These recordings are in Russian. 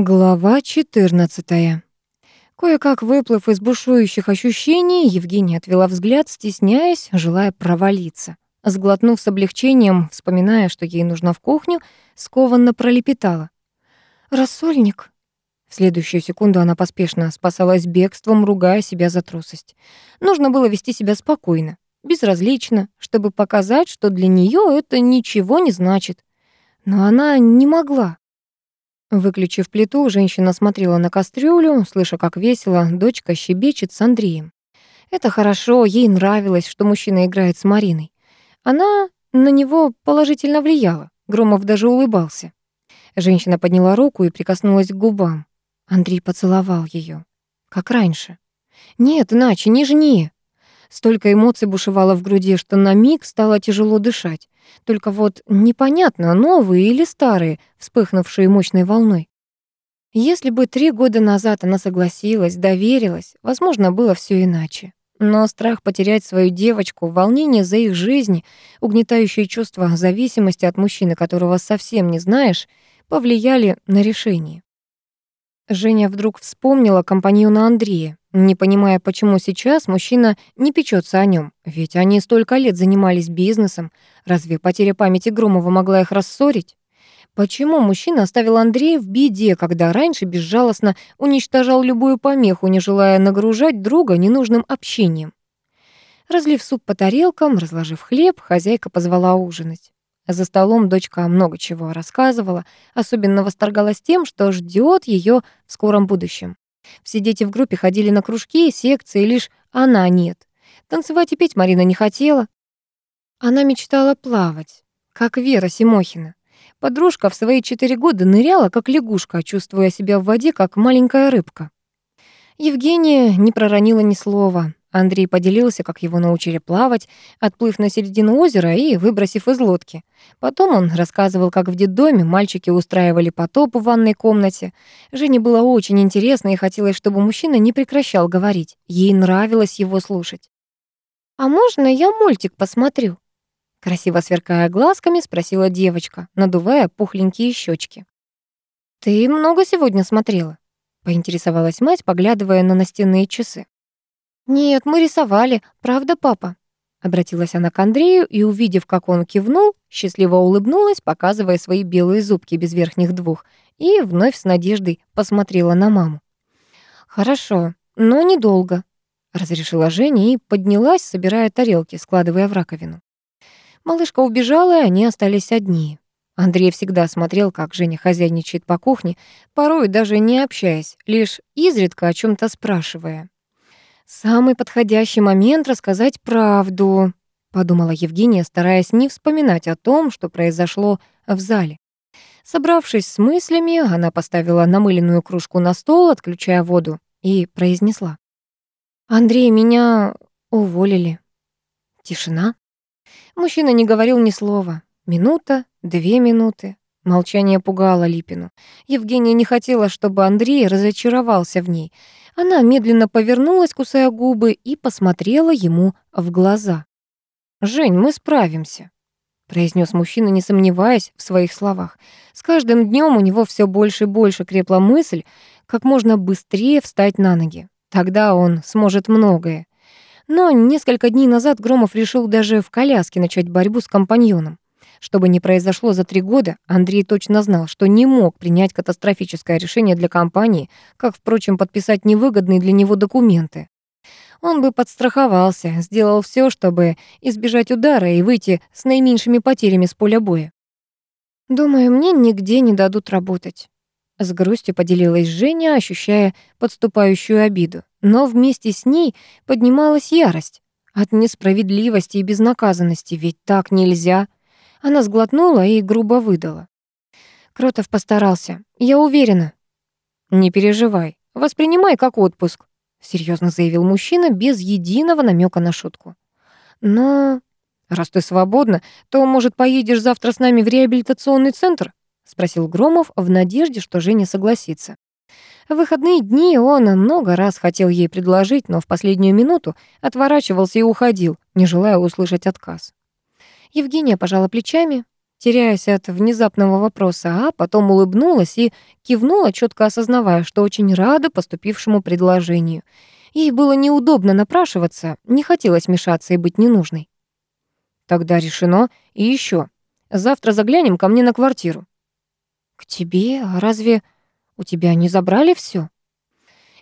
Глава 14. Кое-как выплыв из бушующих ощущений, Евгения отвела взгляд, стесняясь, желая провалиться. Сглотнув с облегчением, вспоминая, что ей нужно в кухню, скованно пролепетала. «Рассольник». В следующую секунду она поспешно спасалась бегством, ругая себя за трусость. Нужно было вести себя спокойно, безразлично, чтобы показать, что для нее это ничего не значит. Но она не могла. Выключив плиту, женщина смотрела на кастрюлю, слыша, как весело дочка щебечет с Андреем. Это хорошо, ей нравилось, что мужчина играет с Мариной. Она на него положительно влияла. Громов даже улыбался. Женщина подняла руку и прикоснулась к губам. Андрей поцеловал ее, как раньше. Нет, иначе, нежнее. Столько эмоций бушевало в груди, что на миг стало тяжело дышать. Только вот непонятно, новые или старые, вспыхнувшие мощной волной. Если бы три года назад она согласилась, доверилась, возможно, было все иначе. Но страх потерять свою девочку, волнение за их жизнь, угнетающее чувство зависимости от мужчины, которого совсем не знаешь, повлияли на решение. Женя вдруг вспомнила компаньона Андрея, не понимая, почему сейчас мужчина не печется о нем, ведь они столько лет занимались бизнесом. Разве потеря памяти Громова могла их рассорить? Почему мужчина оставил Андрея в беде, когда раньше безжалостно уничтожал любую помеху, не желая нагружать друга ненужным общением? Разлив суп по тарелкам, разложив хлеб, хозяйка позвала ужинать. За столом дочка много чего рассказывала, особенно восторгалась тем, что ждет ее в скором будущем. Все дети в группе ходили на кружки, секции, лишь она нет. Танцевать и петь Марина не хотела. Она мечтала плавать, как Вера Симохина. Подружка в свои четыре года ныряла, как лягушка, чувствуя себя в воде, как маленькая рыбка. Евгения не проронила ни слова. Андрей поделился, как его научили плавать, отплыв на середину озера и выбросив из лодки. Потом он рассказывал, как в детдоме мальчики устраивали потоп в ванной комнате. Жене было очень интересно и хотелось, чтобы мужчина не прекращал говорить. Ей нравилось его слушать. «А можно я мультик посмотрю?» Красиво сверкая глазками, спросила девочка, надувая пухленькие щечки. «Ты много сегодня смотрела?» поинтересовалась мать, поглядывая на настенные часы. «Нет, мы рисовали. Правда, папа?» Обратилась она к Андрею и, увидев, как он кивнул, счастливо улыбнулась, показывая свои белые зубки без верхних двух, и вновь с надеждой посмотрела на маму. «Хорошо, но недолго», — разрешила Женя и поднялась, собирая тарелки, складывая в раковину. Малышка убежала, и они остались одни. Андрей всегда смотрел, как Женя хозяйничает по кухне, порой даже не общаясь, лишь изредка о чем то спрашивая. «Самый подходящий момент рассказать правду», — подумала Евгения, стараясь не вспоминать о том, что произошло в зале. Собравшись с мыслями, она поставила намыленную кружку на стол, отключая воду, и произнесла. «Андрей, меня уволили». Тишина. Мужчина не говорил ни слова. Минута, две минуты. Молчание пугало Липину. Евгения не хотела, чтобы Андрей разочаровался в ней. Она медленно повернулась, кусая губы, и посмотрела ему в глаза. «Жень, мы справимся», — произнес мужчина, не сомневаясь в своих словах. С каждым днем у него все больше и больше крепла мысль, как можно быстрее встать на ноги. Тогда он сможет многое. Но несколько дней назад Громов решил даже в коляске начать борьбу с компаньоном. Что бы ни произошло за три года, Андрей точно знал, что не мог принять катастрофическое решение для компании, как, впрочем, подписать невыгодные для него документы. Он бы подстраховался, сделал все, чтобы избежать удара и выйти с наименьшими потерями с поля боя. «Думаю, мне нигде не дадут работать», — с грустью поделилась Женя, ощущая подступающую обиду. Но вместе с ней поднималась ярость от несправедливости и безнаказанности, ведь так нельзя. Она сглотнула и грубо выдала. Кротов постарался. Я уверена. Не переживай. Воспринимай как отпуск, серьезно заявил мужчина без единого намека на шутку. Но раз ты свободна, то, может, поедешь завтра с нами в реабилитационный центр? спросил Громов в надежде, что Женя согласится. В выходные дни он много раз хотел ей предложить, но в последнюю минуту отворачивался и уходил, не желая услышать отказ. Евгения пожала плечами. теряясь от внезапного вопроса, а потом улыбнулась и кивнула, четко осознавая, что очень рада поступившему предложению. Ей было неудобно напрашиваться, не хотелось мешаться и быть ненужной. Тогда решено. И еще. Завтра заглянем ко мне на квартиру. К тебе? А разве у тебя не забрали все?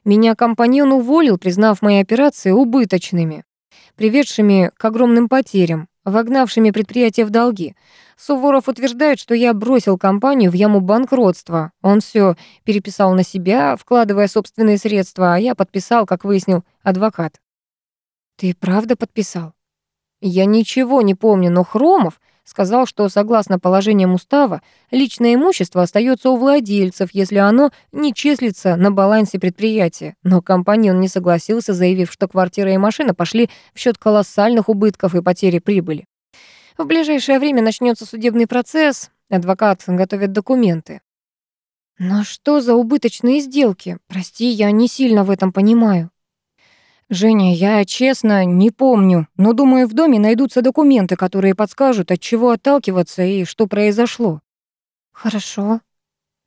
Меня компаньон уволил, признав мои операции убыточными, приведшими к огромным потерям, вогнавшими предприятие в долги. Суворов утверждает, что я бросил компанию в яму банкротства. Он все переписал на себя, вкладывая собственные средства, а я подписал, как выяснил адвокат. Ты правда подписал? Я ничего не помню, но Хромов сказал, что согласно положениям устава, личное имущество остается у владельцев, если оно не числится на балансе предприятия. Но компаньон не согласился, заявив, что квартира и машина пошли в счет колоссальных убытков и потери прибыли. В ближайшее время начнется судебный процесс, адвокат готовит документы. Но что за убыточные сделки? Прости, я не сильно в этом понимаю. «Женя, я, честно, не помню, но думаю, в доме найдутся документы, которые подскажут, от чего отталкиваться и что произошло». «Хорошо».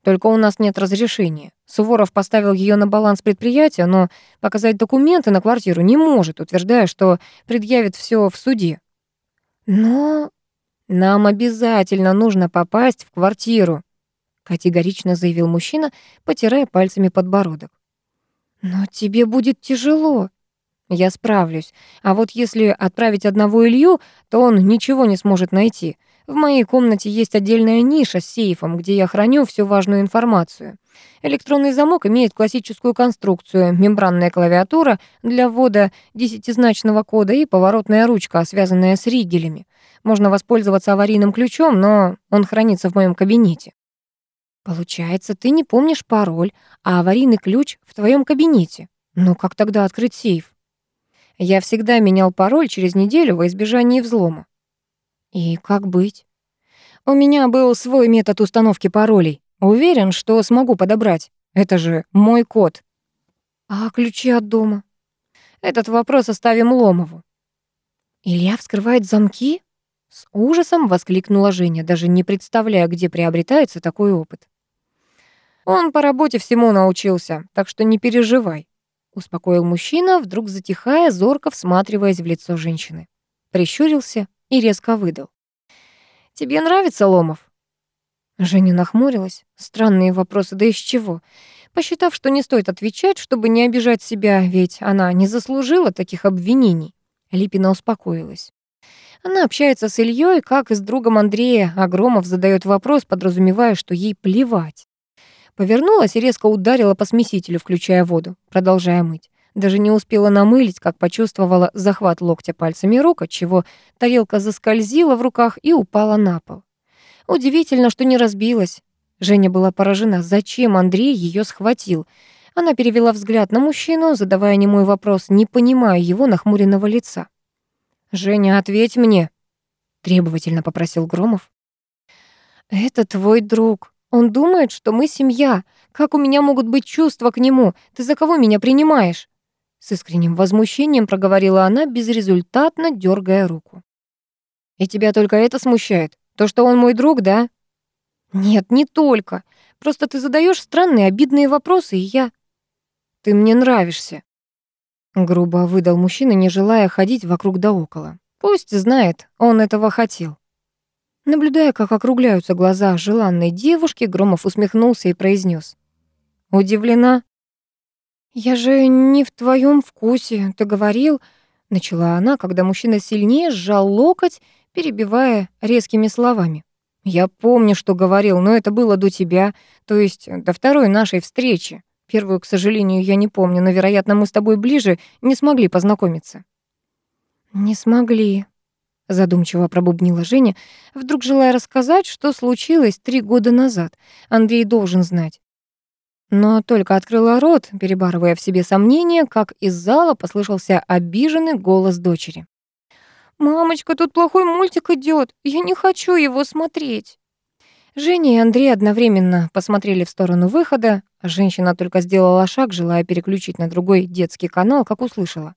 «Только у нас нет разрешения. Суворов поставил ее на баланс предприятия, но показать документы на квартиру не может, утверждая, что предъявит все в суде». «Но...» «Нам обязательно нужно попасть в квартиру», категорично заявил мужчина, потирая пальцами подбородок. «Но тебе будет тяжело», я справлюсь. А вот если отправить одного Илью, то он ничего не сможет найти. В моей комнате есть отдельная ниша с сейфом, где я храню всю важную информацию. Электронный замок имеет классическую конструкцию, мембранная клавиатура для ввода десятизначного кода и поворотная ручка, связанная с ригелями. Можно воспользоваться аварийным ключом, но он хранится в моем кабинете. Получается, ты не помнишь пароль, а аварийный ключ в твоем кабинете. Ну как тогда открыть сейф? Я всегда менял пароль через неделю во избежание взлома. И как быть? У меня был свой метод установки паролей. Уверен, что смогу подобрать. Это же мой код. А ключи от дома? Этот вопрос оставим Ломову. Илья вскрывает замки? С ужасом воскликнула Женя, даже не представляя, где приобретается такой опыт. Он по работе всему научился, так что не переживай успокоил мужчина, вдруг затихая, зорко всматриваясь в лицо женщины. Прищурился и резко выдал. «Тебе нравится Ломов?» Женя нахмурилась. Странные вопросы, да из чего? Посчитав, что не стоит отвечать, чтобы не обижать себя, ведь она не заслужила таких обвинений, Липина успокоилась. Она общается с Ильей, как и с другом Андрея, а Громов задает вопрос, подразумевая, что ей плевать. Повернулась и резко ударила по смесителю, включая воду, продолжая мыть. Даже не успела намылить, как почувствовала захват локтя пальцами рук, отчего тарелка заскользила в руках и упала на пол. Удивительно, что не разбилась. Женя была поражена, зачем Андрей ее схватил. Она перевела взгляд на мужчину, задавая немой вопрос, не понимая его нахмуренного лица. «Женя, ответь мне», — требовательно попросил Громов. «Это твой друг», он думает, что мы семья. Как у меня могут быть чувства к нему? Ты за кого меня принимаешь?» С искренним возмущением проговорила она, безрезультатно дергая руку. «И тебя только это смущает? То, что он мой друг, да?» «Нет, не только. Просто ты задаешь странные, обидные вопросы, и я...» «Ты мне нравишься», — грубо выдал мужчина, не желая ходить вокруг да около. «Пусть знает, он этого хотел». Наблюдая, как округляются глаза желанной девушки, Громов усмехнулся и произнес: «Удивлена?» «Я же не в твоем вкусе, ты говорил...» Начала она, когда мужчина сильнее сжал локоть, перебивая резкими словами. «Я помню, что говорил, но это было до тебя, то есть до второй нашей встречи. Первую, к сожалению, я не помню, но, вероятно, мы с тобой ближе не смогли познакомиться». «Не смогли», задумчиво пробубнила Женя, вдруг желая рассказать, что случилось три года назад. Андрей должен знать. Но только открыла рот, перебарывая в себе сомнения, как из зала послышался обиженный голос дочери. «Мамочка, тут плохой мультик идет, я не хочу его смотреть». Женя и Андрей одновременно посмотрели в сторону выхода, женщина только сделала шаг, желая переключить на другой детский канал, как услышала.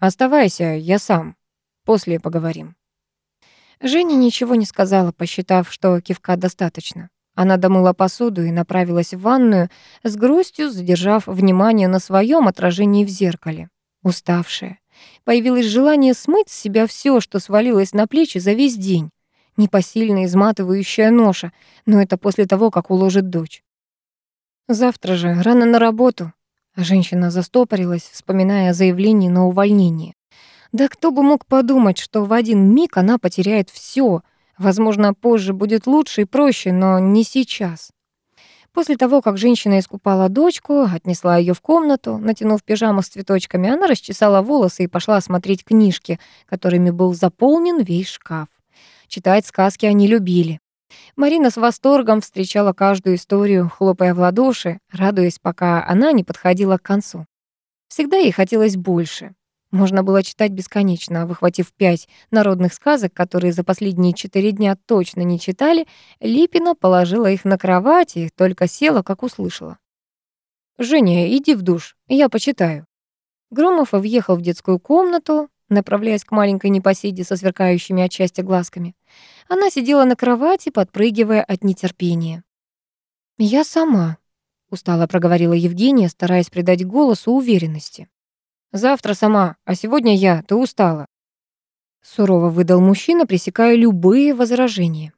«Оставайся, я сам», После поговорим». Женя ничего не сказала, посчитав, что кивка достаточно. Она домыла посуду и направилась в ванную, с грустью задержав внимание на своем отражении в зеркале. Уставшая. Появилось желание смыть с себя все, что свалилось на плечи за весь день. Непосильная, изматывающая ноша, но это после того, как уложит дочь. Завтра же, рано на работу. Женщина застопорилась, вспоминая о заявлении на увольнение. Да кто бы мог подумать, что в один миг она потеряет все. Возможно, позже будет лучше и проще, но не сейчас. После того, как женщина искупала дочку, отнесла ее в комнату, натянув пижаму с цветочками, она расчесала волосы и пошла смотреть книжки, которыми был заполнен весь шкаф. Читать сказки они любили. Марина с восторгом встречала каждую историю, хлопая в ладоши, радуясь, пока она не подходила к концу. Всегда ей хотелось больше. Можно было читать бесконечно, выхватив пять народных сказок, которые за последние четыре дня точно не читали, Липина положила их на кровать и только села, как услышала. «Женя, иди в душ, я почитаю». Громов въехал в детскую комнату, направляясь к маленькой непоседе со сверкающими от счастья глазками. Она сидела на кровати, подпрыгивая от нетерпения. «Я сама», — устало проговорила Евгения, стараясь придать голосу уверенности. Завтра сама, а сегодня я, ты устала. Сурово выдал мужчина, пресекая любые возражения.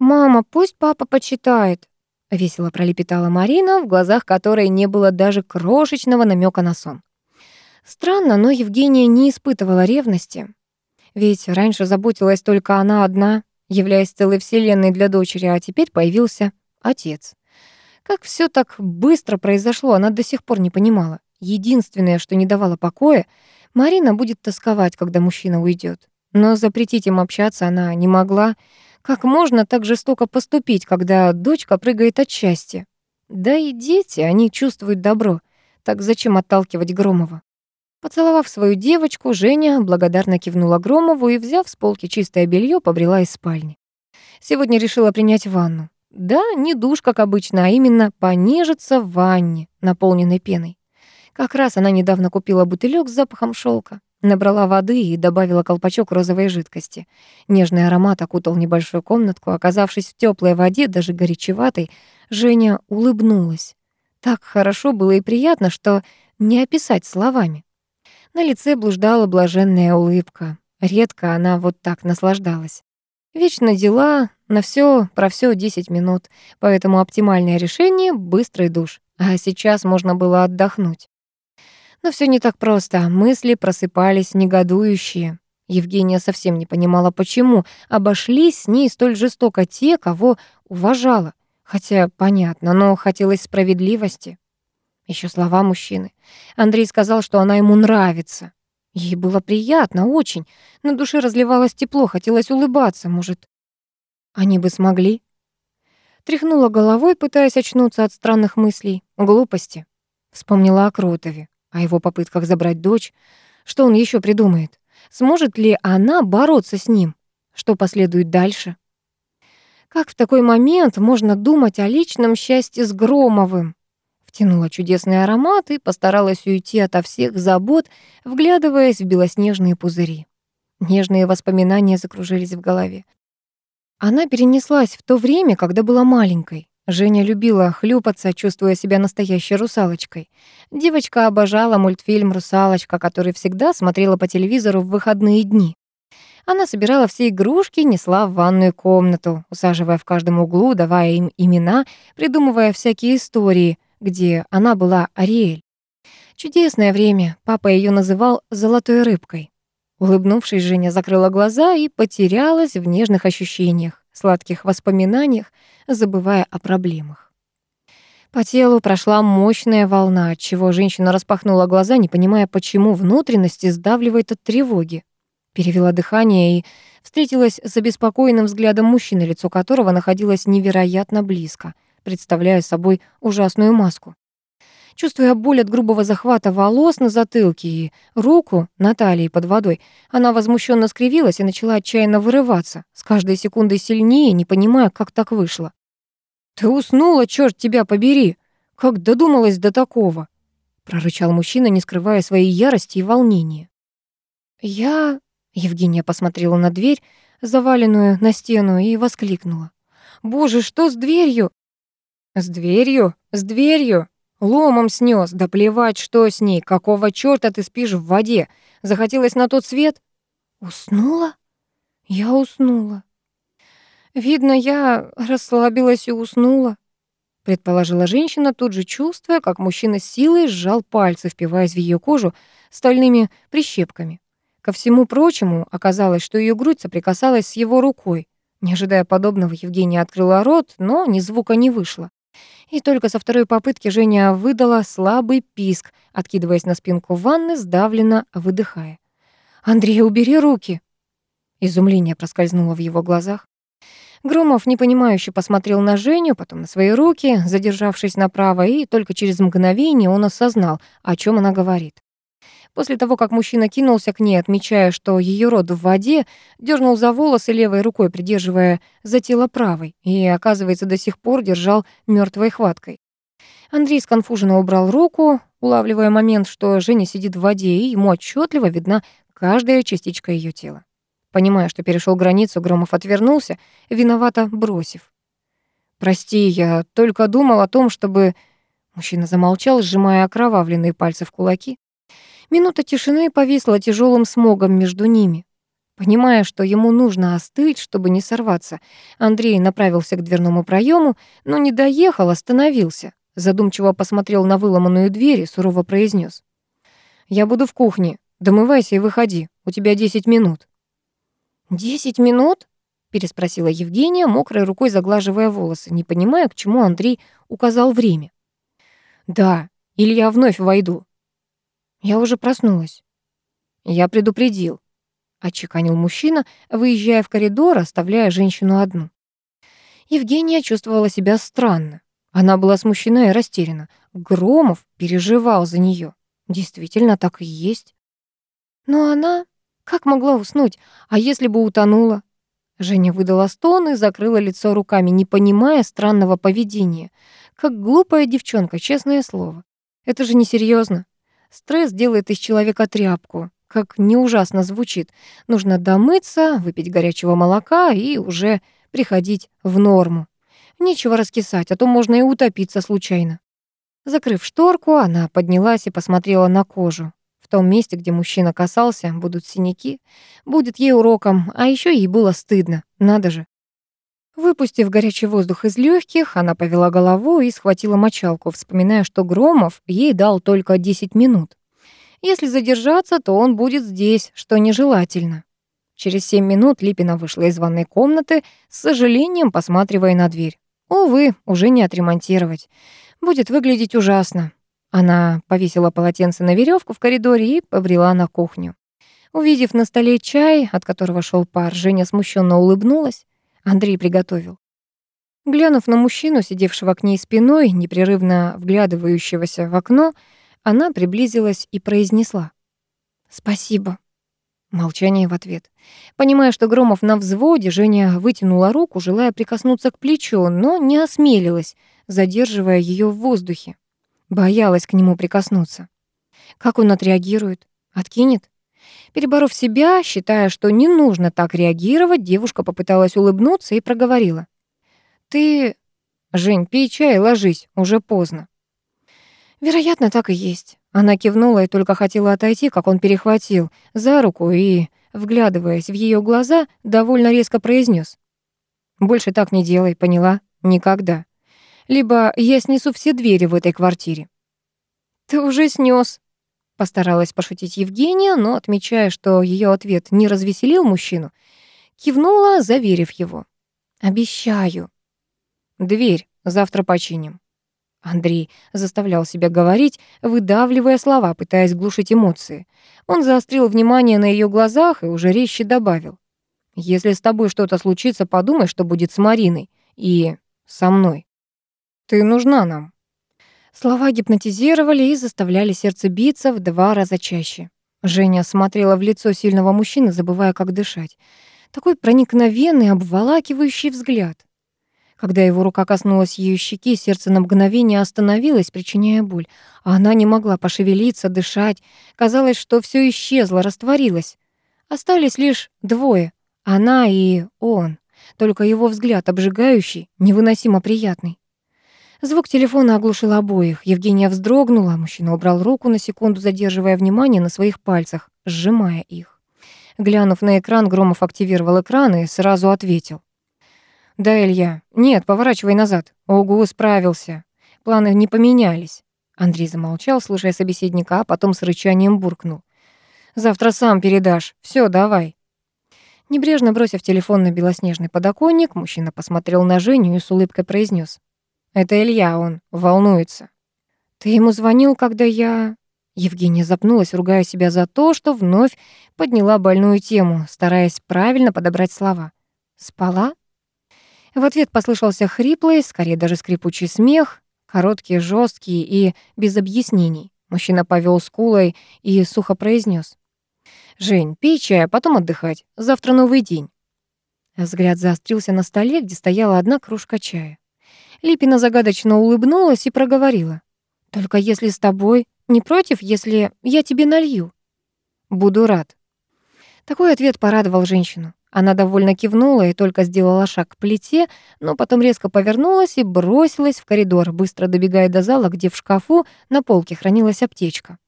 «Мама, пусть папа почитает», — весело пролепетала Марина, в глазах которой не было даже крошечного намека на сон. Странно, но Евгения не испытывала ревности. Ведь раньше заботилась только она одна, являясь целой вселенной для дочери, а теперь появился отец. Как все так быстро произошло, она до сих пор не понимала. Единственное, что не давало покоя, Марина будет тосковать, когда мужчина уйдет. Но запретить им общаться она не могла. Как можно так жестоко поступить, когда дочка прыгает от счастья? Да и дети, они чувствуют добро. Так зачем отталкивать Громова? Поцеловав свою девочку, Женя благодарно кивнула Громову и, взяв с полки чистое белье, побрела из спальни. Сегодня решила принять ванну. Да, не душ, как обычно, а именно понежиться в ванне, наполненной пеной. Как раз она недавно купила бутылек с запахом шелка, набрала воды и добавила колпачок розовой жидкости. Нежный аромат окутал небольшую комнатку. Оказавшись в теплой воде, даже горячеватой, Женя улыбнулась. Так хорошо было и приятно, что не описать словами. На лице блуждала блаженная улыбка. Редко она вот так наслаждалась. Вечно дела, на все про все 10 минут, поэтому оптимальное решение — быстрый душ. А сейчас можно было отдохнуть. Но все не так просто. Мысли просыпались негодующие. Евгения совсем не понимала, почему обошлись с ней столь жестоко те, кого уважала. Хотя, понятно, но хотелось справедливости. Еще слова мужчины. Андрей сказал, что она ему нравится. Ей было приятно, очень. На душе разливалось тепло, хотелось улыбаться. Может, они бы смогли? Тряхнула головой, пытаясь очнуться от странных мыслей. Глупости. Вспомнила о Кротове о его попытках забрать дочь. Что он еще придумает? Сможет ли она бороться с ним? Что последует дальше? Как в такой момент можно думать о личном счастье с Громовым? Втянула чудесный аромат и постаралась уйти ото всех забот, вглядываясь в белоснежные пузыри. Нежные воспоминания закружились в голове. Она перенеслась в то время, когда была маленькой. Женя любила хлюпаться, чувствуя себя настоящей русалочкой. Девочка обожала мультфильм «Русалочка», который всегда смотрела по телевизору в выходные дни. Она собирала все игрушки, несла в ванную комнату, усаживая в каждом углу, давая им имена, придумывая всякие истории, где она была Ариэль. Чудесное время, папа ее называл «золотой рыбкой». Улыбнувшись, Женя закрыла глаза и потерялась в нежных ощущениях, сладких воспоминаниях, забывая о проблемах. По телу прошла мощная волна, от чего женщина распахнула глаза, не понимая, почему внутренности сдавливает от тревоги. Перевела дыхание и встретилась с обеспокоенным взглядом мужчины, лицо которого находилось невероятно близко, представляя собой ужасную маску. Чувствуя боль от грубого захвата волос на затылке и руку на талии под водой, она возмущенно скривилась и начала отчаянно вырываться, с каждой секундой сильнее, не понимая, как так вышло. «Ты уснула, черт тебя побери! Как додумалась до такого?» прорычал мужчина, не скрывая своей ярости и волнения. «Я...» — Евгения посмотрела на дверь. заваленную на стену, и воскликнула. «Боже, что с дверью?» «С дверью? С дверью!» Ломом снес, да плевать, что с ней, какого чёрта ты спишь в воде? Захотелось на тот свет? Уснула? Я уснула. Видно, я расслабилась и уснула, предположила женщина, тут же чувствуя, как мужчина с силой сжал пальцы, впиваясь в ее кожу стальными прищепками. Ко всему прочему, оказалось, что ее грудь соприкасалась с его рукой. Не ожидая подобного, Евгения открыла рот, но ни звука не вышло. И только со второй попытки Женя выдала слабый писк, откидываясь на спинку ванны, сдавленно выдыхая. «Андрей, убери руки!» Изумление проскользнуло в его глазах. Громов непонимающе посмотрел на Женю, потом на свои руки, задержавшись направо, и только через мгновение он осознал, о чем она говорит. После того, как мужчина кинулся к ней, отмечая, что ее рот в воде, дернул за волосы левой рукой, придерживая за тело правой, и, оказывается, до сих пор держал мертвой хваткой. Андрей сконфуженно убрал руку, улавливая момент, что Женя сидит в воде, и ему отчетливо видна каждая частичка ее тела. Понимая, что перешел границу, Громов отвернулся, виновато бросив. «Прости, я только думал о том, чтобы...» Мужчина замолчал, сжимая окровавленные пальцы в кулаки. Минута тишины повисла тяжелым смогом между ними. Понимая, что ему нужно остыть, чтобы не сорваться, Андрей направился к дверному проему, но не доехал, остановился. Задумчиво посмотрел на выломанную дверь и сурово произнес: «Я буду в кухне. Домывайся и выходи. У тебя десять минут». «Десять минут?» — переспросила Евгения, мокрой рукой заглаживая волосы, не понимая, к чему Андрей указал время. «Да, или я вновь войду. Я уже проснулась. Я предупредил, отчеканил мужчина, выезжая в коридор, оставляя женщину одну. Евгения чувствовала себя странно. Она была смущена и растеряна. Громов переживал за нее. Действительно, так и есть. Но она как могла уснуть? А если бы утонула? Женя выдала стон и закрыла лицо руками, не понимая странного поведения. Как глупая девчонка, честное слово. Это же несерьезно. Стресс делает из человека тряпку. Как не ужасно звучит. Нужно домыться, выпить горячего молока и уже приходить в норму. Нечего раскисать, а то можно и утопиться случайно. Закрыв шторку, она поднялась и посмотрела на кожу. В том месте, где мужчина касался, будут синяки. Будет ей уроком, а еще ей было стыдно. Надо же. Выпустив горячий воздух из легких, она повела головой и схватила мочалку, вспоминая, что Громов ей дал только 10 минут. Если задержаться, то он будет здесь, что нежелательно. Через 7 минут Липина вышла из ванной комнаты, с сожалением посматривая на дверь. Увы, уже не отремонтировать. Будет выглядеть ужасно. Она повесила полотенце на веревку в коридоре и побрела на кухню. Увидев на столе чай, от которого шел пар, Женя смущенно улыбнулась. Андрей приготовил. Глянув на мужчину, сидевшего к ней спиной, непрерывно вглядывающегося в окно, она приблизилась и произнесла. «Спасибо». Молчание в ответ. Понимая, что Громов на взводе, Женя вытянула руку, желая прикоснуться к плечу, но не осмелилась, задерживая ее в воздухе. Боялась к нему прикоснуться. Как он отреагирует? Откинет? Переборов себя, считая, что не нужно так реагировать, девушка попыталась улыбнуться и проговорила. «Ты... Жень, пей чай и ложись, уже поздно». Вероятно, так и есть. Она кивнула и только хотела отойти, как он перехватил за руку и, вглядываясь в ее глаза, довольно резко произнес: «Больше так не делай, поняла? Никогда. Либо я снесу все двери в этой квартире». «Ты уже снес, Постаралась пошутить Евгения, но, отмечая, что ее ответ не развеселил мужчину, кивнула, заверив его. «Обещаю». «Дверь завтра починим». Андрей заставлял себя говорить, выдавливая слова, пытаясь глушить эмоции. Он заострил внимание на ее глазах и уже резче добавил. «Если с тобой что-то случится, подумай, что будет с Мариной и со мной. Ты нужна нам». Слова гипнотизировали и заставляли сердце биться в два раза чаще. Женя смотрела в лицо сильного мужчины, забывая, как дышать. Такой проникновенный, обволакивающий взгляд. Когда его рука коснулась ее щеки, сердце на мгновение остановилось, причиняя боль. А она не могла пошевелиться, дышать. Казалось, что все исчезло, растворилось. Остались лишь двое — Она и он, только его взгляд обжигающий, невыносимо приятный. Звук телефона оглушил обоих. Евгения вздрогнула, мужчина убрал руку на секунду, задерживая внимание на своих пальцах, сжимая их. Глянув на экран, Громов активировал экран и сразу ответил. «Да, Илья. Нет, поворачивай назад. Ого, справился. Планы не поменялись». Андрей замолчал, слушая собеседника, а потом с рычанием буркнул. «Завтра сам передашь. Все, давай». Небрежно бросив телефон на белоснежный подоконник, мужчина посмотрел на Женю и с улыбкой произнес: «Это Илья, он волнуется». «Ты ему звонил, когда я...» Евгения запнулась, ругая себя за то, что вновь подняла больную тему, стараясь правильно подобрать слова. «Спала?» В ответ послышался хриплый, скорее даже скрипучий смех, короткий, жесткий и без объяснений. Мужчина повел скулой и сухо произнес: «Жень, пей чай, а потом отдыхать. Завтра новый день». Взгляд заострился на столе, где стояла одна кружка чая. Липина загадочно улыбнулась и проговорила. «Только если с тобой, не против, если я тебе налью?» «Буду рад». Такой ответ порадовал женщину. Она довольно кивнула и только сделала шаг к плите, но потом резко повернулась и бросилась в коридор, быстро добегая до зала, где в шкафу на полке хранилась аптечка.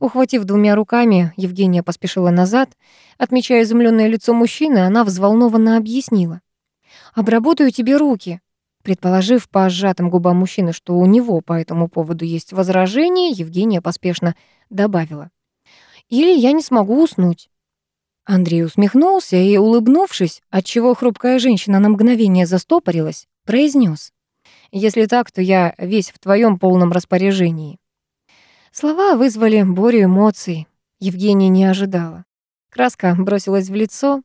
Ухватив двумя руками, Евгения поспешила назад. Отмечая изумленное лицо мужчины, она взволнованно объяснила. «Обработаю тебе руки». Предположив по сжатым губам мужчины, что у него по этому поводу есть возражение, Евгения поспешно добавила. «Или я не смогу уснуть». Андрей усмехнулся и, улыбнувшись, отчего хрупкая женщина на мгновение застопорилась, произнес: «Если так, то я весь в твоем полном распоряжении». Слова вызвали бурю эмоций. Евгения не ожидала. Краска бросилась в лицо.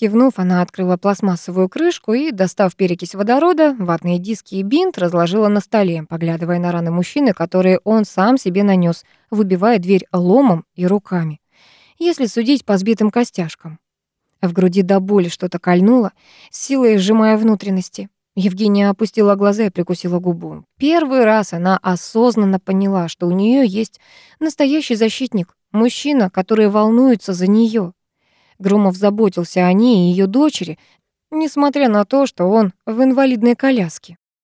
Кивнув, она открыла пластмассовую крышку и, достав перекись водорода, ватные диски и бинт, разложила на столе, поглядывая на раны мужчины, которые он сам себе нанес, выбивая дверь ломом и руками если судить по сбитым костяшкам. В груди до боли что-то кольнуло, силой сжимая внутренности. Евгения опустила глаза и прикусила губу. Первый раз она осознанно поняла, что у нее есть настоящий защитник, мужчина, который волнуется за нее. Громов заботился о ней и ее дочери, несмотря на то, что он в инвалидной коляске.